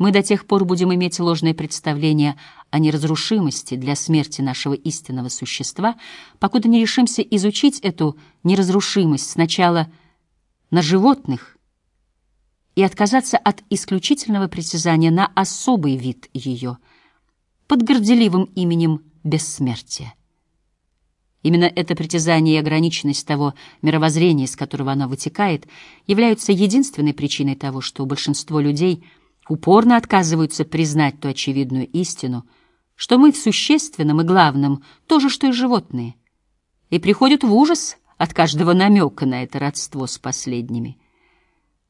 Мы до тех пор будем иметь ложное представление о неразрушимости для смерти нашего истинного существа, покуда не решимся изучить эту неразрушимость сначала на животных и отказаться от исключительного притязания на особый вид ее под горделивым именем бессмертия. Именно это притязание и ограниченность того мировоззрения, из которого оно вытекает, являются единственной причиной того, что большинство людей упорно отказываются признать ту очевидную истину, что мы в существенном и главном то же, что и животные, и приходят в ужас от каждого намека на это родство с последними.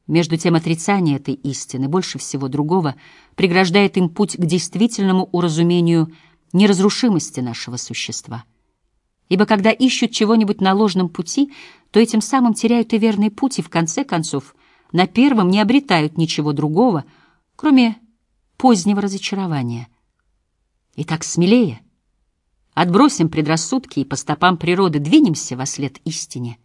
Между тем отрицание этой истины больше всего другого преграждает им путь к действительному уразумению неразрушимости нашего существа — ибо когда ищут чего-нибудь на ложном пути, то этим самым теряют и верный путь, и в конце концов на первом не обретают ничего другого, кроме позднего разочарования. Итак, смелее. Отбросим предрассудки и по стопам природы двинемся во след истине.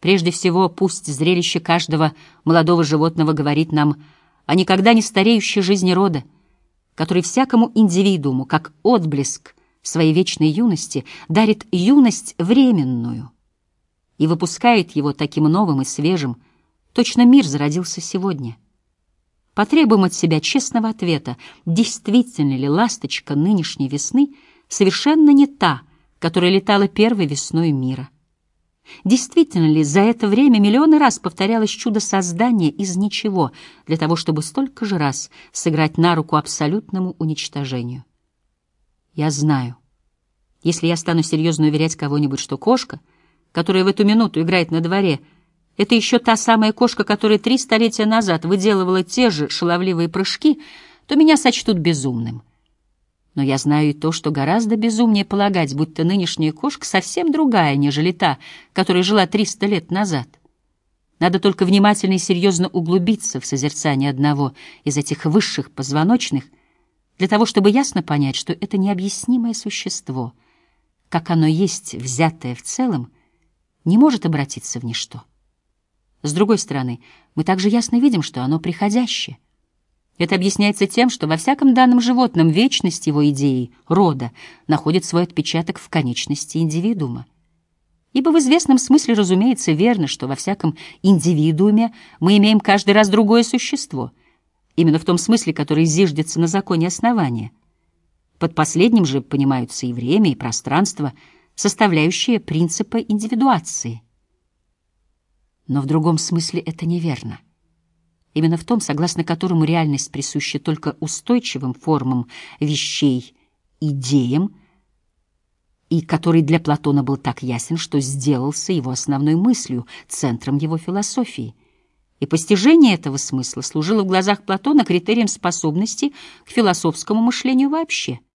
Прежде всего, пусть зрелище каждого молодого животного говорит нам о никогда не стареющей жизни рода, который всякому индивидууму, как отблеск своей вечной юности дарит юность временную и выпускает его таким новым и свежим, точно мир зародился сегодня. Потребуем от себя честного ответа, действительно ли ласточка нынешней весны совершенно не та, которая летала первой весной мира. Действительно ли за это время миллионы раз повторялось чудо создания из ничего для того, чтобы столько же раз сыграть на руку абсолютному уничтожению? Я знаю. Если я стану серьезно уверять кого-нибудь, что кошка, которая в эту минуту играет на дворе, это еще та самая кошка, которая три столетия назад выделывала те же шаловливые прыжки, то меня сочтут безумным. Но я знаю и то, что гораздо безумнее полагать, будто нынешняя кошка совсем другая, нежели та, которая жила триста лет назад. Надо только внимательно и серьезно углубиться в созерцание одного из этих высших позвоночных — для того, чтобы ясно понять, что это необъяснимое существо, как оно есть, взятое в целом, не может обратиться в ничто. С другой стороны, мы также ясно видим, что оно приходящее. Это объясняется тем, что во всяком данном животном вечность его идеи, рода, находит свой отпечаток в конечности индивидуума. Ибо в известном смысле, разумеется, верно, что во всяком индивидууме мы имеем каждый раз другое существо — именно в том смысле, который зиждется на законе основания. Под последним же понимаются и время, и пространство, составляющие принципы индивидуации. Но в другом смысле это неверно. Именно в том, согласно которому реальность присуща только устойчивым формам вещей, идеям, и который для Платона был так ясен, что сделался его основной мыслью, центром его философии и постижение этого смысла служило в глазах Платона критерием способности к философскому мышлению вообще —